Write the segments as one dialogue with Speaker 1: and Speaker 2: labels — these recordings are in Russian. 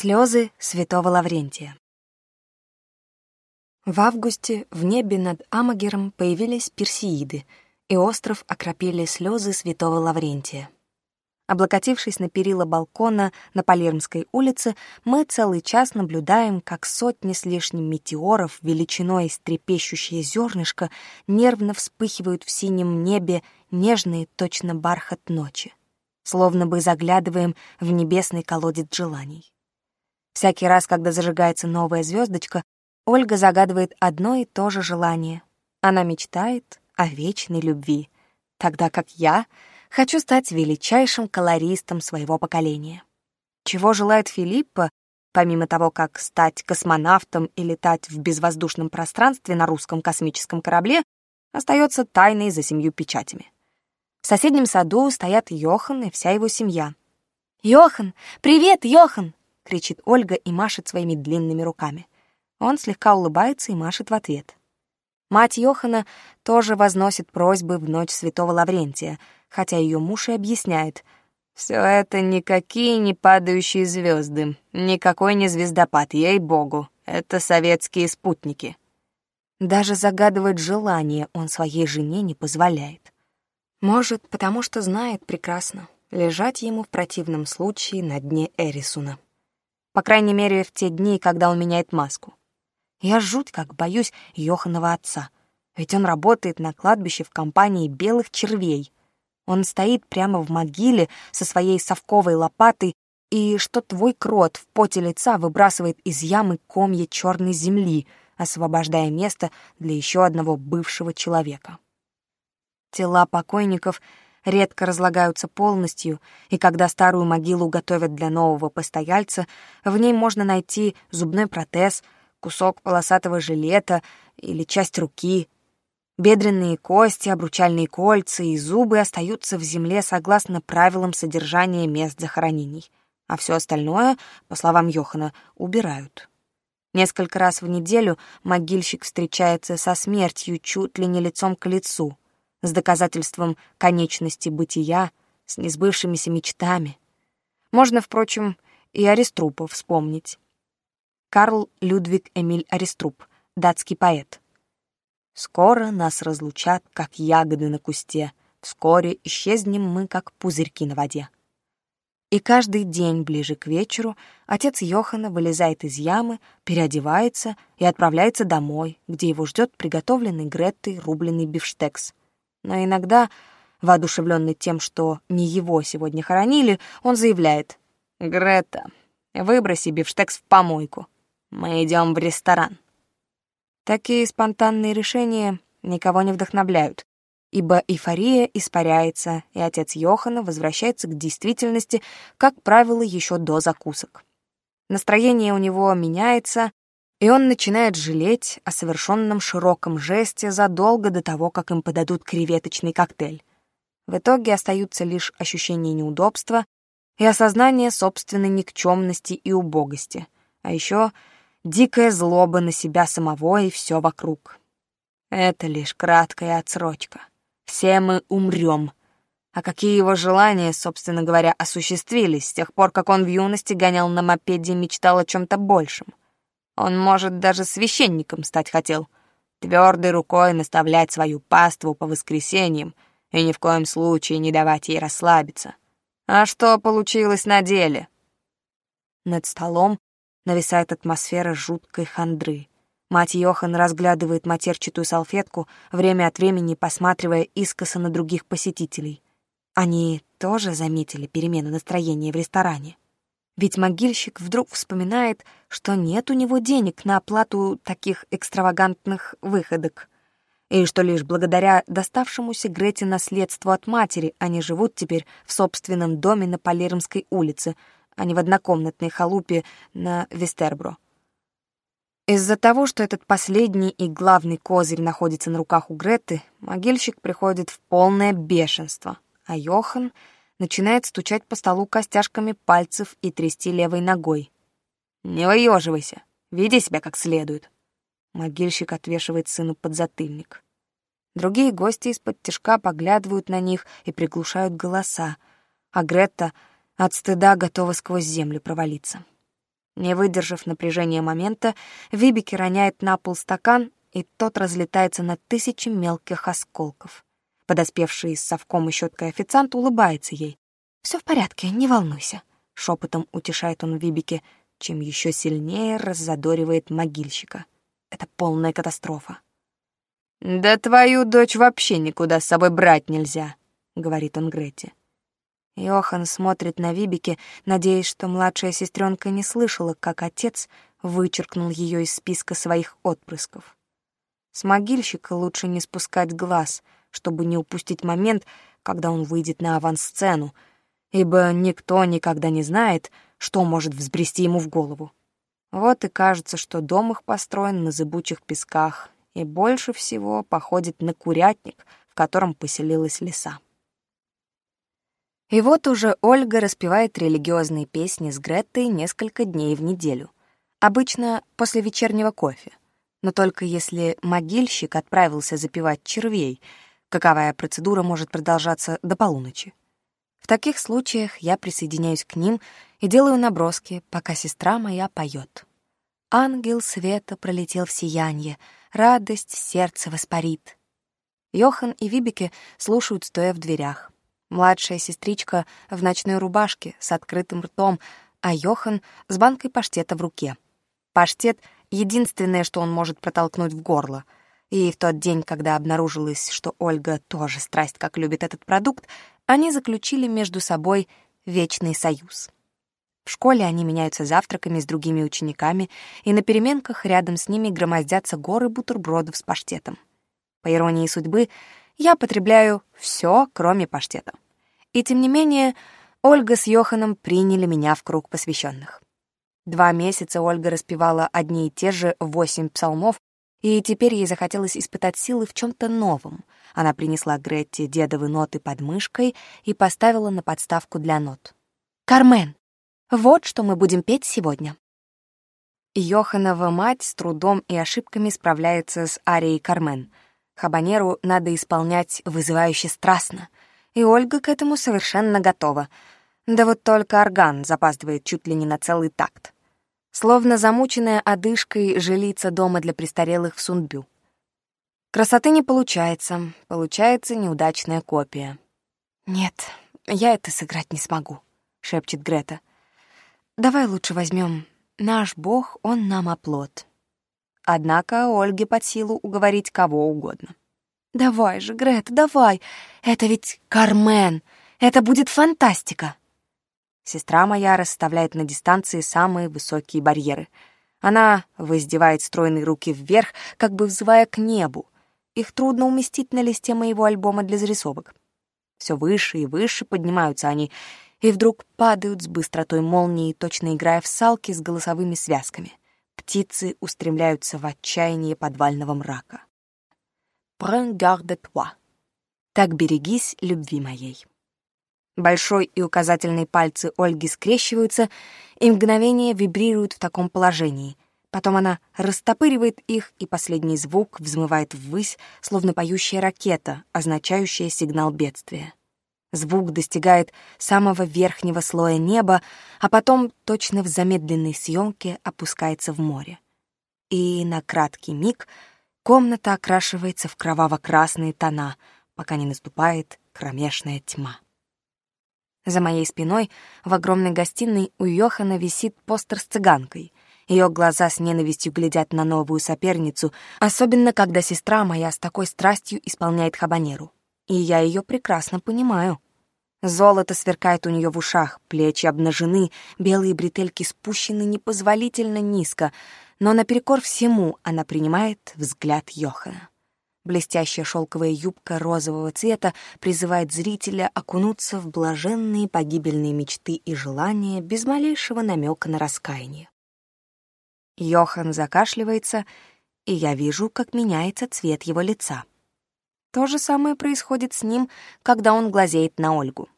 Speaker 1: Слёзы святого Лаврентия В августе в небе над Амагером появились персеиды, и остров окропили слезы святого Лаврентия. Облокотившись на перила балкона на Палермской улице, мы целый час наблюдаем, как сотни с лишним метеоров величиной с трепещущее зернышко нервно вспыхивают в синем небе нежные точно бархат ночи, словно бы заглядываем в небесный колодец желаний. Всякий раз, когда зажигается новая звездочка, Ольга загадывает одно и то же желание. Она мечтает о вечной любви, тогда как я хочу стать величайшим колористом своего поколения. Чего желает Филиппа, помимо того, как стать космонавтом и летать в безвоздушном пространстве на русском космическом корабле, остается тайной за семью печатями. В соседнем саду стоят Йохан и вся его семья. «Йохан! Привет, Йохан!» кричит Ольга и машет своими длинными руками. Он слегка улыбается и машет в ответ. Мать Йохана тоже возносит просьбы в ночь святого Лаврентия, хотя ее муж и объясняет. «Все это никакие не падающие звезды, никакой не звездопад, ей-богу, это советские спутники». Даже загадывать желание он своей жене не позволяет. Может, потому что знает прекрасно, лежать ему в противном случае на дне Эрисуна. По крайней мере, в те дни, когда он меняет маску. Я жуть как боюсь Йоханова отца, ведь он работает на кладбище в компании белых червей. Он стоит прямо в могиле со своей совковой лопатой, и что твой крот в поте лица выбрасывает из ямы комья черной земли, освобождая место для еще одного бывшего человека. Тела покойников — редко разлагаются полностью, и когда старую могилу готовят для нового постояльца, в ней можно найти зубной протез, кусок полосатого жилета или часть руки. Бедренные кости, обручальные кольца и зубы остаются в земле согласно правилам содержания мест захоронений, а все остальное, по словам Йохана, убирают. Несколько раз в неделю могильщик встречается со смертью чуть ли не лицом к лицу — с доказательством конечности бытия, с несбывшимися мечтами. Можно, впрочем, и Ариструпа вспомнить. Карл Людвиг Эмиль Ариструп, датский поэт. «Скоро нас разлучат, как ягоды на кусте, вскоре исчезнем мы, как пузырьки на воде». И каждый день ближе к вечеру отец Йохана вылезает из ямы, переодевается и отправляется домой, где его ждет приготовленный Греттой рубленый бифштекс, но иногда, воодушевленный тем, что не его сегодня хоронили, он заявляет «Грета, выброси бифштекс в помойку. Мы идем в ресторан». Такие спонтанные решения никого не вдохновляют, ибо эйфория испаряется, и отец Йохана возвращается к действительности, как правило, еще до закусок. Настроение у него меняется, и он начинает жалеть о совершенном широком жесте задолго до того, как им подадут креветочный коктейль. В итоге остаются лишь ощущение неудобства и осознание собственной никчемности и убогости, а еще дикая злоба на себя самого и все вокруг. Это лишь краткая отсрочка. Все мы умрем. А какие его желания, собственно говоря, осуществились с тех пор, как он в юности гонял на мопеде и мечтал о чем-то большем — он, может, даже священником стать хотел. Твердой рукой наставлять свою паству по воскресеньям и ни в коем случае не давать ей расслабиться. А что получилось на деле? Над столом нависает атмосфера жуткой хандры. Мать Йохан разглядывает матерчатую салфетку, время от времени посматривая искоса на других посетителей. Они тоже заметили перемену настроения в ресторане. Ведь могильщик вдруг вспоминает, что нет у него денег на оплату таких экстравагантных выходок. И что лишь благодаря доставшемуся Грете наследству от матери они живут теперь в собственном доме на Палермской улице, а не в однокомнатной халупе на Вестербро. Из-за того, что этот последний и главный козырь находится на руках у Греты, могильщик приходит в полное бешенство, а Йохан — начинает стучать по столу костяшками пальцев и трясти левой ногой. «Не выеживайся, веди себя как следует». Могильщик отвешивает сыну подзатыльник. Другие гости из-под тяжка поглядывают на них и приглушают голоса, а Гретта от стыда готова сквозь землю провалиться. Не выдержав напряжения момента, Вибики роняет на пол стакан, и тот разлетается на тысячи мелких осколков. Подоспевший с совком и щеткой официант улыбается ей. «Все в порядке, не волнуйся», — шепотом утешает он Вибике, чем еще сильнее раззадоривает могильщика. Это полная катастрофа. «Да твою дочь вообще никуда с собой брать нельзя», — говорит он Гретти. Йохан смотрит на Вибике, надеясь, что младшая сестренка не слышала, как отец вычеркнул ее из списка своих отпрысков. С могильщика лучше не спускать глаз — чтобы не упустить момент, когда он выйдет на авансцену, ибо никто никогда не знает, что может взбрести ему в голову. Вот и кажется, что дом их построен на зыбучих песках и больше всего походит на курятник, в котором поселилась лиса. И вот уже Ольга распевает религиозные песни с Греттой несколько дней в неделю. Обычно после вечернего кофе. Но только если могильщик отправился запивать червей — Каковая процедура может продолжаться до полуночи. В таких случаях я присоединяюсь к ним и делаю наброски, пока сестра моя поет. Ангел света пролетел в сиянье, радость в сердце воспарит. Йохан и Вибике слушают, стоя в дверях. Младшая сестричка в ночной рубашке с открытым ртом, а Йохан с банкой паштета в руке. Паштет — единственное, что он может протолкнуть в горло — и в тот день, когда обнаружилось, что Ольга тоже страсть как любит этот продукт, они заключили между собой вечный союз. В школе они меняются завтраками с другими учениками, и на переменках рядом с ними громоздятся горы бутербродов с паштетом. По иронии судьбы, я потребляю все, кроме паштета. И тем не менее, Ольга с Йоханом приняли меня в круг посвященных. Два месяца Ольга распевала одни и те же восемь псалмов и теперь ей захотелось испытать силы в чем-то новом. Она принесла Гретте дедовы ноты под мышкой и поставила на подставку для нот. «Кармен, вот что мы будем петь сегодня». Йоханова мать с трудом и ошибками справляется с арией Кармен. Хабанеру надо исполнять вызывающе страстно. И Ольга к этому совершенно готова. Да вот только орган запаздывает чуть ли не на целый такт. Словно замученная одышкой жилица дома для престарелых в Сундбю. Красоты не получается, получается неудачная копия. «Нет, я это сыграть не смогу», — шепчет Грета. «Давай лучше возьмем «Наш Бог, Он нам оплот». Однако Ольге под силу уговорить кого угодно. «Давай же, Грета, давай! Это ведь Кармен! Это будет фантастика!» Сестра моя расставляет на дистанции самые высокие барьеры. Она воздевает стройные руки вверх, как бы взывая к небу. Их трудно уместить на листе моего альбома для зарисовок. Все выше и выше поднимаются они, и вдруг падают с быстротой молнии, точно играя в салки с голосовыми связками. Птицы устремляются в отчаяние подвального мрака. «Prends garde — «Так берегись любви моей». Большой и указательный пальцы Ольги скрещиваются и мгновение вибрируют в таком положении. Потом она растопыривает их, и последний звук взмывает ввысь, словно поющая ракета, означающая сигнал бедствия. Звук достигает самого верхнего слоя неба, а потом точно в замедленной съемке опускается в море. И на краткий миг комната окрашивается в кроваво-красные тона, пока не наступает кромешная тьма. За моей спиной в огромной гостиной у Йохана висит постер с цыганкой. Ее глаза с ненавистью глядят на новую соперницу, особенно когда сестра моя с такой страстью исполняет хабанеру. И я ее прекрасно понимаю. Золото сверкает у нее в ушах, плечи обнажены, белые бретельки спущены непозволительно низко, но наперекор всему она принимает взгляд Йохана. Блестящая шелковая юбка розового цвета призывает зрителя окунуться в блаженные погибельные мечты и желания без малейшего намека на раскаяние. Йохан закашливается, и я вижу, как меняется цвет его лица. То же самое происходит с ним, когда он глазеет на Ольгу.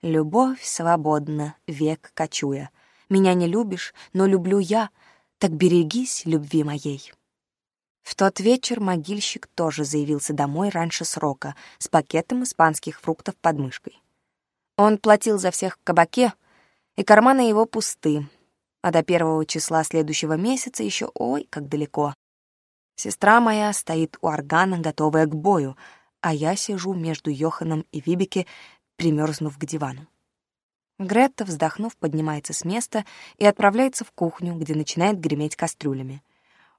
Speaker 1: «Любовь свободна, век кочуя. Меня не любишь, но люблю я, так берегись любви моей». В тот вечер могильщик тоже заявился домой раньше срока, с пакетом испанских фруктов под мышкой. Он платил за всех в кабаке, и карманы его пусты, а до первого числа следующего месяца еще ой, как далеко. Сестра моя стоит у органа, готовая к бою, а я сижу между Йоханом и Вибике, примерзнув к дивану. Гретта, вздохнув, поднимается с места и отправляется в кухню, где начинает греметь кастрюлями —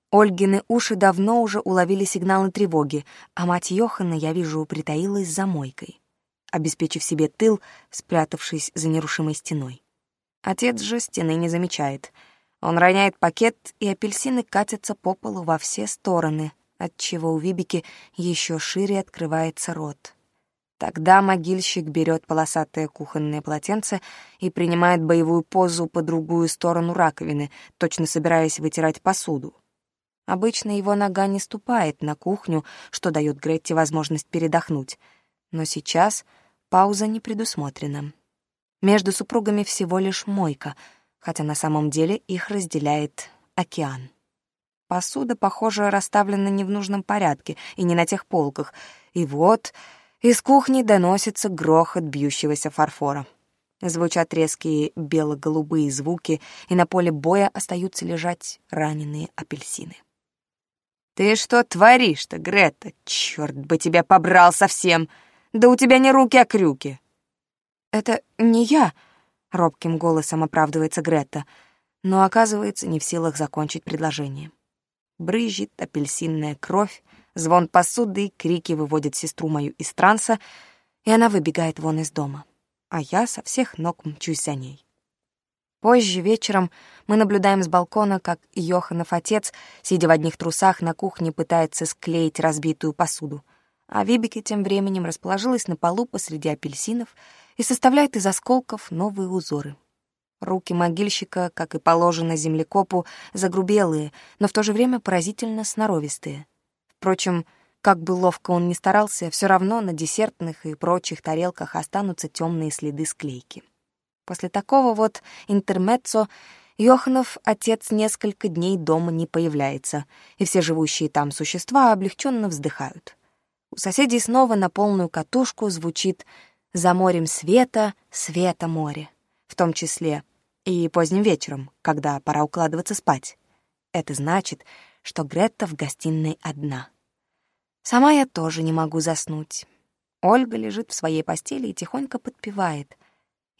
Speaker 1: Ольгины уши давно уже уловили сигналы тревоги, а мать Йохана, я вижу, притаилась за мойкой, обеспечив себе тыл, спрятавшись за нерушимой стеной. Отец же стены не замечает. Он роняет пакет, и апельсины катятся по полу во все стороны, отчего у Вибики еще шире открывается рот. Тогда могильщик берет полосатое кухонное полотенце и принимает боевую позу по другую сторону раковины, точно собираясь вытирать посуду. Обычно его нога не ступает на кухню, что дает Гретте возможность передохнуть. Но сейчас пауза не предусмотрена. Между супругами всего лишь мойка, хотя на самом деле их разделяет океан. Посуда, похоже, расставлена не в нужном порядке и не на тех полках. И вот из кухни доносится грохот бьющегося фарфора. Звучат резкие бело-голубые звуки, и на поле боя остаются лежать раненые апельсины. «Ты что творишь-то, Грета? Черт бы тебя побрал совсем! Да у тебя не руки, а крюки!» «Это не я», — робким голосом оправдывается Грета, но оказывается не в силах закончить предложение. Брызжит апельсинная кровь, звон посуды и крики выводят сестру мою из транса, и она выбегает вон из дома. А я со всех ног мчусь за ней. Позже вечером мы наблюдаем с балкона, как Йоханов отец, сидя в одних трусах на кухне, пытается склеить разбитую посуду. А Вибики тем временем расположилась на полу посреди апельсинов и составляет из осколков новые узоры. Руки могильщика, как и положено землекопу, загрубелые, но в то же время поразительно сноровистые. Впрочем, как бы ловко он ни старался, все равно на десертных и прочих тарелках останутся темные следы склейки. После такого вот интермеццо Йоханов отец несколько дней дома не появляется, и все живущие там существа облегченно вздыхают. У соседей снова на полную катушку звучит «За морем света, света море», в том числе и поздним вечером, когда пора укладываться спать. Это значит, что Гретта в гостиной одна. Сама я тоже не могу заснуть. Ольга лежит в своей постели и тихонько подпевает —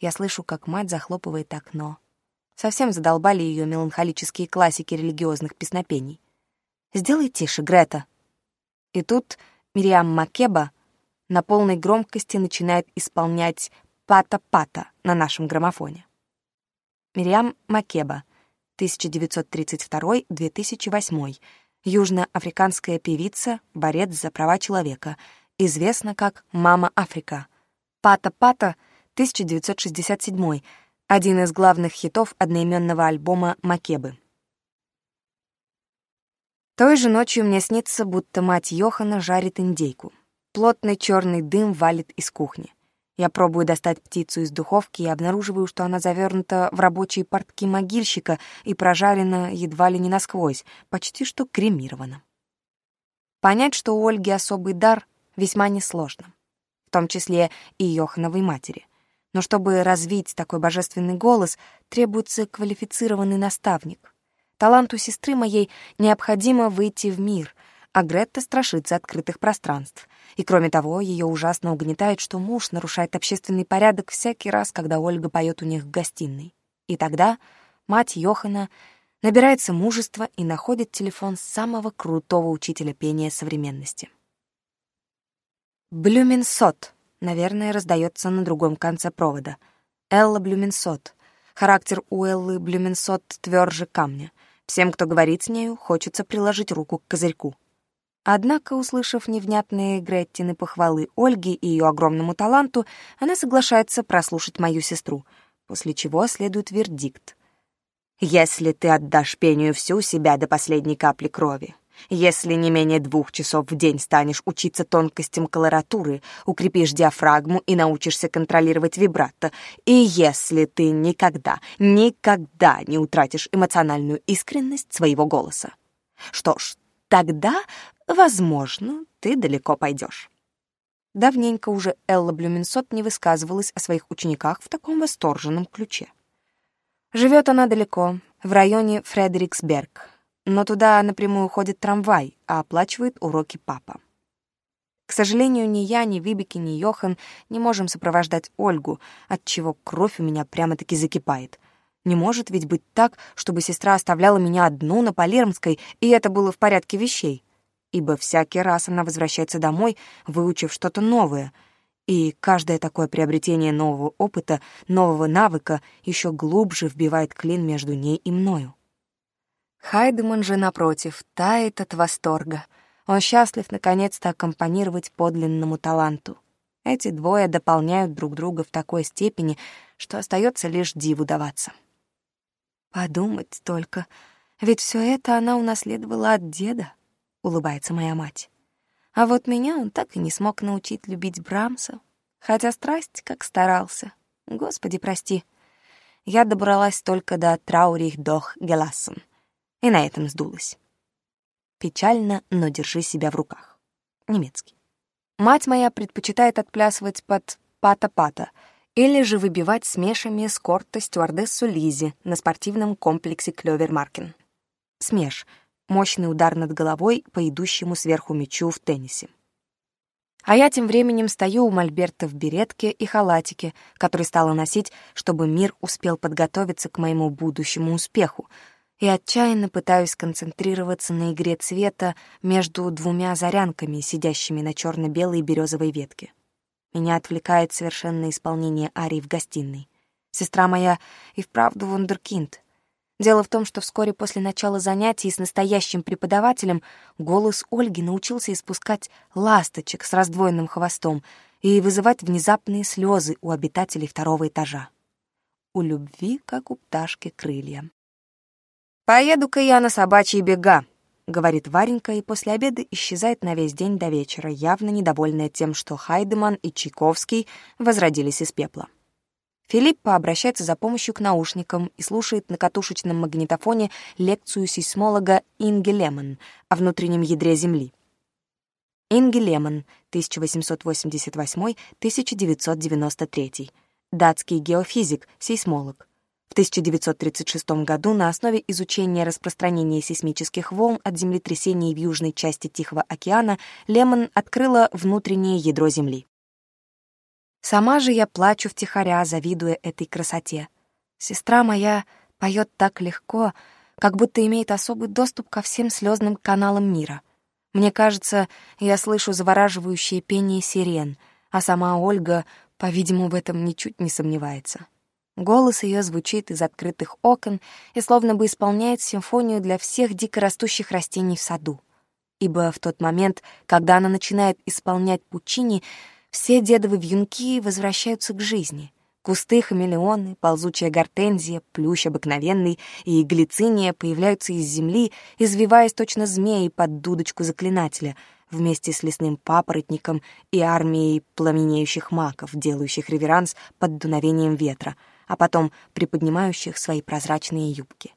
Speaker 1: я слышу, как мать захлопывает окно. Совсем задолбали ее меланхолические классики религиозных песнопений. «Сделай тише, Грета!» И тут Мириам Макеба на полной громкости начинает исполнять «Пата-пата» на нашем граммофоне. Мириам Макеба, 1932-2008, южноафриканская певица, борец за права человека, известна как «Мама Африка». «Пата-пата» — 1967, один из главных хитов одноименного альбома «Макебы». Той же ночью мне снится, будто мать Йохана жарит индейку. Плотный черный дым валит из кухни. Я пробую достать птицу из духовки и обнаруживаю, что она завернута в рабочие портки могильщика и прожарена едва ли не насквозь, почти что кремирована. Понять, что у Ольги особый дар, весьма несложно, в том числе и Йохановой матери. Но чтобы развить такой божественный голос, требуется квалифицированный наставник. Таланту сестры моей необходимо выйти в мир, а Гретта страшится открытых пространств. И кроме того, ее ужасно угнетает, что муж нарушает общественный порядок всякий раз, когда Ольга поет у них в гостиной. И тогда мать Йохана набирается мужества и находит телефон самого крутого учителя пения современности. Блюменсот — наверное, раздается на другом конце провода. Элла Блюменсот. Характер у Эллы Блюменсот тверже камня. Всем, кто говорит с нею, хочется приложить руку к козырьку. Однако, услышав невнятные Греттины похвалы Ольги и ее огромному таланту, она соглашается прослушать мою сестру, после чего следует вердикт. «Если ты отдашь пению всю себя до последней капли крови, если не менее двух часов в день станешь учиться тонкостям колоратуры, укрепишь диафрагму и научишься контролировать вибрато, и если ты никогда, никогда не утратишь эмоциональную искренность своего голоса. Что ж, тогда, возможно, ты далеко пойдешь. Давненько уже Элла Блюменсот не высказывалась о своих учениках в таком восторженном ключе. Живет она далеко, в районе Фредериксберг, но туда напрямую ходит трамвай, а оплачивает уроки папа. К сожалению, ни я, ни Вибики, ни Йохан не можем сопровождать Ольгу, от чего кровь у меня прямо-таки закипает. Не может ведь быть так, чтобы сестра оставляла меня одну на Палермской, и это было в порядке вещей. Ибо всякий раз она возвращается домой, выучив что-то новое. И каждое такое приобретение нового опыта, нового навыка еще глубже вбивает клин между ней и мною. Хайдеман же, напротив, тает от восторга. Он счастлив наконец-то аккомпанировать подлинному таланту. Эти двое дополняют друг друга в такой степени, что остается лишь диву даваться. «Подумать только, ведь все это она унаследовала от деда», — улыбается моя мать. «А вот меня он так и не смог научить любить Брамса, хотя страсть как старался. Господи, прости. Я добралась только до Траурих Дох Гелассон и на этом сдулась. Печально, но держи себя в руках. Немецкий. Мать моя предпочитает отплясывать под пата-пата или же выбивать смешами эскорта стюардессу Лизи на спортивном комплексе Клёвермаркин. Смеш — мощный удар над головой по идущему сверху мячу в теннисе. А я тем временем стою у Мольберта в беретке и халатике, который стала носить, чтобы мир успел подготовиться к моему будущему успеху — и отчаянно пытаюсь концентрироваться на игре цвета между двумя зарянками, сидящими на черно-белой березовой ветке. Меня отвлекает совершенное исполнение арии в гостиной. Сестра моя и вправду вундеркинд. Дело в том, что вскоре после начала занятий с настоящим преподавателем голос Ольги научился испускать ласточек с раздвоенным хвостом и вызывать внезапные слезы у обитателей второго этажа. У любви, как у пташки, крылья. «Поеду-ка я на собачьи бега», — говорит Варенька, и после обеда исчезает на весь день до вечера, явно недовольная тем, что Хайдеман и Чайковский возродились из пепла. Филиппа обращается за помощью к наушникам и слушает на катушечном магнитофоне лекцию сейсмолога Инги Лемон о внутреннем ядре Земли. Инги Лемон, 1888-1993, датский геофизик, сейсмолог, в 1936 году на основе изучения распространения сейсмических волн от землетрясений в южной части Тихого океана Лемон открыла внутреннее ядро Земли. Сама же я плачу втихаря, завидуя этой красоте. Сестра моя поет так легко, как будто имеет особый доступ ко всем слезным каналам мира. Мне кажется, я слышу завораживающее пение сирен, а сама Ольга, по-видимому, в этом ничуть не сомневается. Голос ее звучит из открытых окон и словно бы исполняет симфонию для всех дикорастущих растений в саду. Ибо в тот момент, когда она начинает исполнять пучини, все дедовы вьюнки возвращаются к жизни. Кусты, хамелеоны, ползучая гортензия, плющ обыкновенный и глициния появляются из земли, извиваясь точно змеи под дудочку заклинателя, вместе с лесным папоротником и армией пламенеющих маков, делающих реверанс под дуновением ветра — а потом приподнимающих свои прозрачные юбки.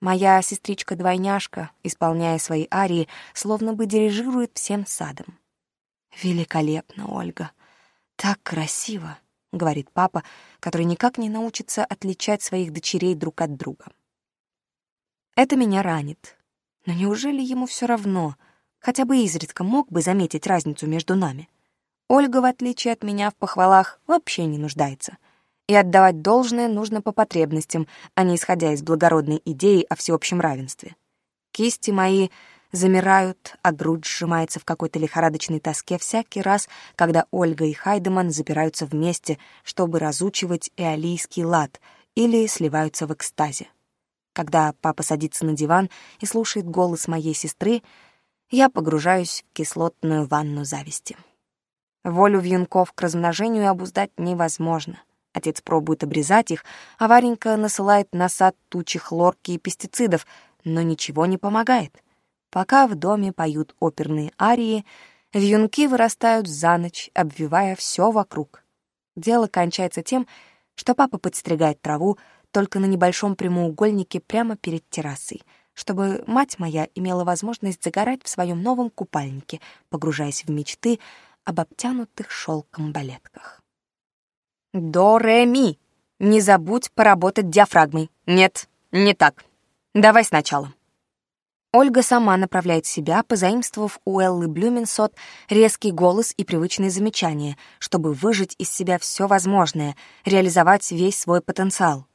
Speaker 1: Моя сестричка-двойняшка, исполняя свои арии, словно бы дирижирует всем садом. «Великолепно, Ольга! Так красиво!» — говорит папа, который никак не научится отличать своих дочерей друг от друга. Это меня ранит. Но неужели ему все равно? Хотя бы изредка мог бы заметить разницу между нами. Ольга, в отличие от меня, в похвалах вообще не нуждается — и отдавать должное нужно по потребностям, а не исходя из благородной идеи о всеобщем равенстве. Кисти мои замирают, а грудь сжимается в какой-то лихорадочной тоске всякий раз, когда Ольга и Хайдеман запираются вместе, чтобы разучивать эолийский лад или сливаются в экстазе. Когда папа садится на диван и слушает голос моей сестры, я погружаюсь в кислотную ванну зависти. Волю вьюнков к размножению обуздать невозможно — Отец пробует обрезать их, а Варенька насылает на сад тучи хлорки и пестицидов, но ничего не помогает. Пока в доме поют оперные арии, вьюнки вырастают за ночь, обвивая все вокруг. Дело кончается тем, что папа подстригает траву только на небольшом прямоугольнике прямо перед террасой, чтобы мать моя имела возможность загорать в своем новом купальнике, погружаясь в мечты об обтянутых шелком балетках. До, ре, ми. Не забудь поработать диафрагмой. Нет, не так. Давай сначала. Ольга сама направляет себя, позаимствовав у Эллы Блюменсот резкий голос и привычные замечания, чтобы выжать из себя все возможное, реализовать весь свой потенциал.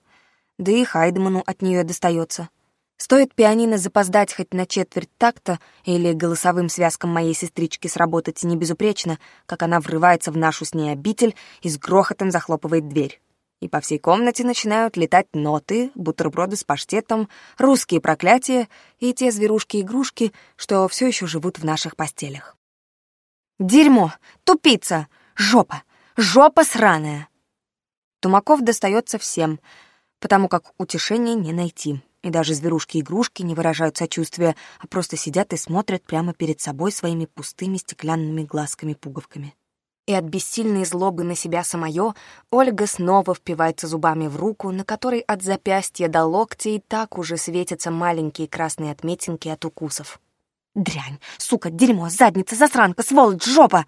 Speaker 1: Да и Хайдману от нее достается. Стоит пианино запоздать хоть на четверть такта или голосовым связкам моей сестрички сработать не безупречно, как она врывается в нашу с ней обитель и с грохотом захлопывает дверь. И по всей комнате начинают летать ноты, бутерброды с паштетом, русские проклятия и те зверушки-игрушки, что все еще живут в наших постелях. «Дерьмо! Тупица! Жопа! Жопа сраная!» Тумаков достается всем, потому как утешения не найти и даже зверушки игрушки не выражают сочувствия, а просто сидят и смотрят прямо перед собой своими пустыми стеклянными глазками-пуговками. И от бессильной злобы на себя самое Ольга снова впивается зубами в руку, на которой от запястья до локтя и так уже светятся маленькие красные отметинки от укусов. «Дрянь! Сука! Дерьмо! Задница! Засранка! Сволочь! Жопа!»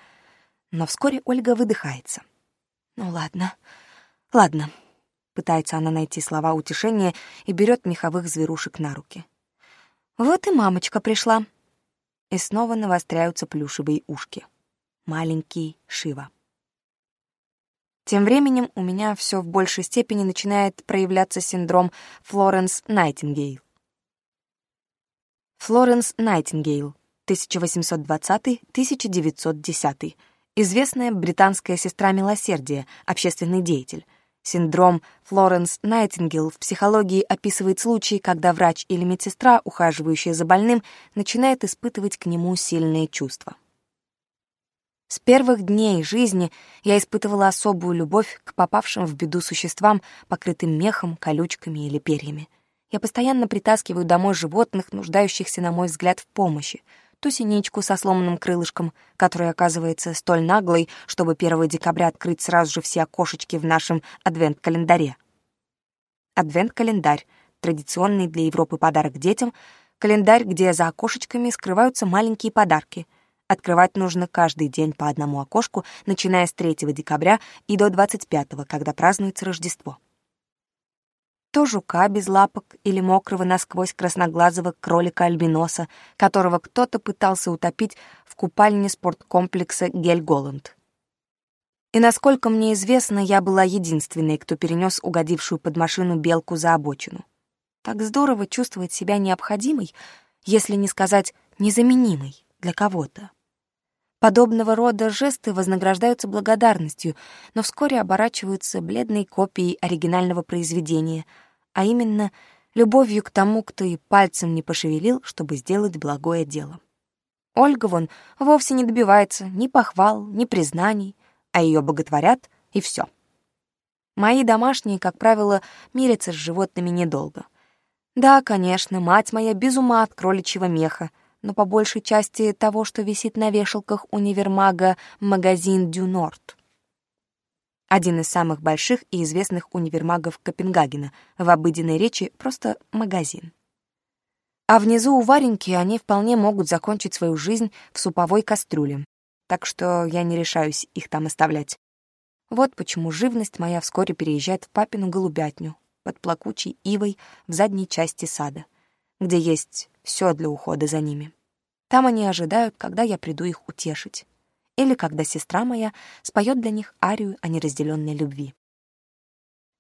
Speaker 1: Но вскоре Ольга выдыхается. «Ну ладно, ладно, пытается она найти слова утешения и берет меховых зверушек на руки. «Вот и мамочка пришла». И снова навостряются плюшевые ушки. Маленький Шива. Тем временем у меня все в большей степени начинает проявляться синдром Флоренс Найтингейл. Флоренс Найтингейл, 1820-1910, известная британская сестра милосердия, общественный деятель, Синдром Флоренс Найтингел в психологии описывает случаи, когда врач или медсестра, ухаживающая за больным, начинает испытывать к нему сильные чувства. С первых дней жизни я испытывала особую любовь к попавшим в беду существам, покрытым мехом, колючками или перьями. Я постоянно притаскиваю домой животных, нуждающихся, на мой взгляд, в помощи — ту синичку со сломанным крылышком, которая оказывается столь наглой, чтобы 1 декабря открыть сразу же все окошечки в нашем адвент-календаре. Адвент-календарь — традиционный для Европы подарок детям, календарь, где за окошечками скрываются маленькие подарки. Открывать нужно каждый день по одному окошку, начиная с 3 декабря и до 25, когда празднуется Рождество то жука без лапок или мокрого насквозь красноглазого кролика-альбиноса, которого кто-то пытался утопить в купальне спорткомплекса «Гельголланд». И, насколько мне известно, я была единственной, кто перенес угодившую под машину белку за обочину. Так здорово чувствовать себя необходимой, если не сказать незаменимой для кого-то. Подобного рода жесты вознаграждаются благодарностью, но вскоре оборачиваются бледной копией оригинального произведения, а именно любовью к тому, кто и пальцем не пошевелил, чтобы сделать благое дело. Ольга вон вовсе не добивается ни похвал, ни признаний, а ее боготворят, и все. Мои домашние, как правило, мирятся с животными недолго. Да, конечно, мать моя без ума от кроличьего меха, но по большей части того, что висит на вешалках универмага «Магазин Дю Норд». Один из самых больших и известных универмагов Копенгагена, в обыденной речи просто «магазин». А внизу у Вареньки они вполне могут закончить свою жизнь в суповой кастрюле, так что я не решаюсь их там оставлять. Вот почему живность моя вскоре переезжает в папину голубятню под плакучей ивой в задней части сада — где есть все для ухода за ними. Там они ожидают, когда я приду их утешить. Или когда сестра моя споет для них арию о неразделенной любви.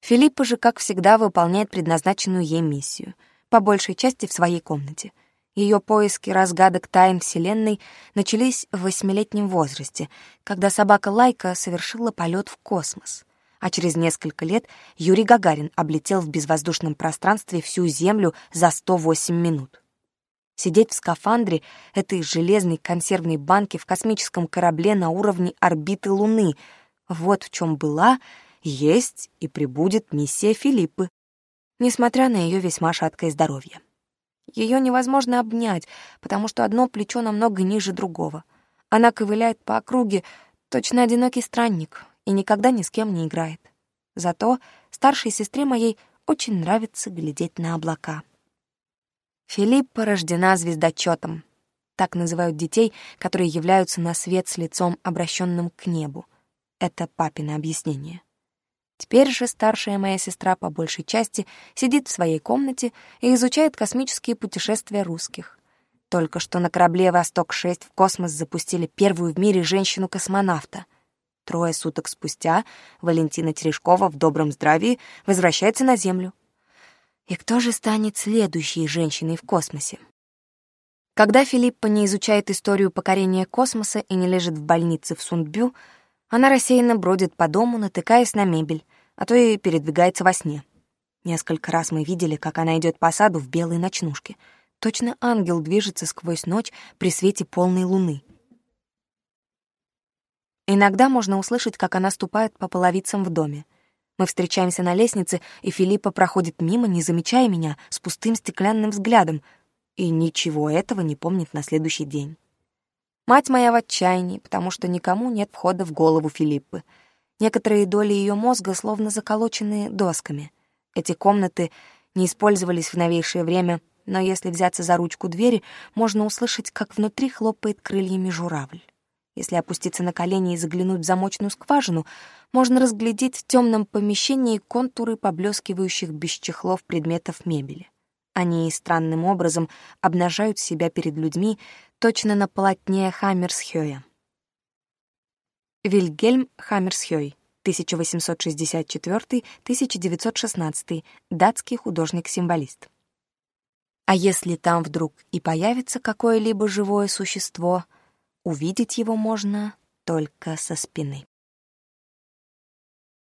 Speaker 1: Филиппа же, как всегда, выполняет предназначенную ей миссию, по большей части в своей комнате. Ее поиски разгадок тайн Вселенной начались в восьмилетнем возрасте, когда собака Лайка совершила полет в космос — а через несколько лет Юрий Гагарин облетел в безвоздушном пространстве всю Землю за 108 минут. Сидеть в скафандре этой железной консервной банки в космическом корабле на уровне орбиты Луны — вот в чем была, есть и прибудет миссия Филиппы, несмотря на ее весьма шаткое здоровье. Ее невозможно обнять, потому что одно плечо намного ниже другого. Она ковыляет по округе, точно одинокий странник, и никогда ни с кем не играет. Зато старшей сестре моей очень нравится глядеть на облака. Филиппа рождена звездочетом. Так называют детей, которые являются на свет с лицом, обращенным к небу. Это папино объяснение. Теперь же старшая моя сестра по большей части сидит в своей комнате и изучает космические путешествия русских. Только что на корабле «Восток-6» в космос запустили первую в мире женщину-космонавта — Трое суток спустя Валентина Терешкова в добром здравии возвращается на Землю. И кто же станет следующей женщиной в космосе? Когда Филиппа не изучает историю покорения космоса и не лежит в больнице в Сундбю, она рассеянно бродит по дому, натыкаясь на мебель, а то и передвигается во сне. Несколько раз мы видели, как она идет по саду в белой ночнушке. Точно ангел движется сквозь ночь при свете полной луны — Иногда можно услышать, как она ступает по половицам в доме. Мы встречаемся на лестнице, и Филиппа проходит мимо, не замечая меня, с пустым стеклянным взглядом, и ничего этого не помнит на следующий день. Мать моя в отчаянии, потому что никому нет входа в голову Филиппы. Некоторые доли ее мозга словно заколочены досками. Эти комнаты не использовались в новейшее время, но если взяться за ручку двери, можно услышать, как внутри хлопает крыльями журавль. Если опуститься на колени и заглянуть в замочную скважину, можно разглядеть в темном помещении контуры поблескивающих без чехлов предметов мебели. Они странным образом обнажают себя перед людьми точно на полотне Хаммерсхёя. Вильгельм Хаммерсхёй, 1864-1916, датский художник-символист. А если там вдруг и появится какое-либо живое существо — Увидеть его можно только со спины.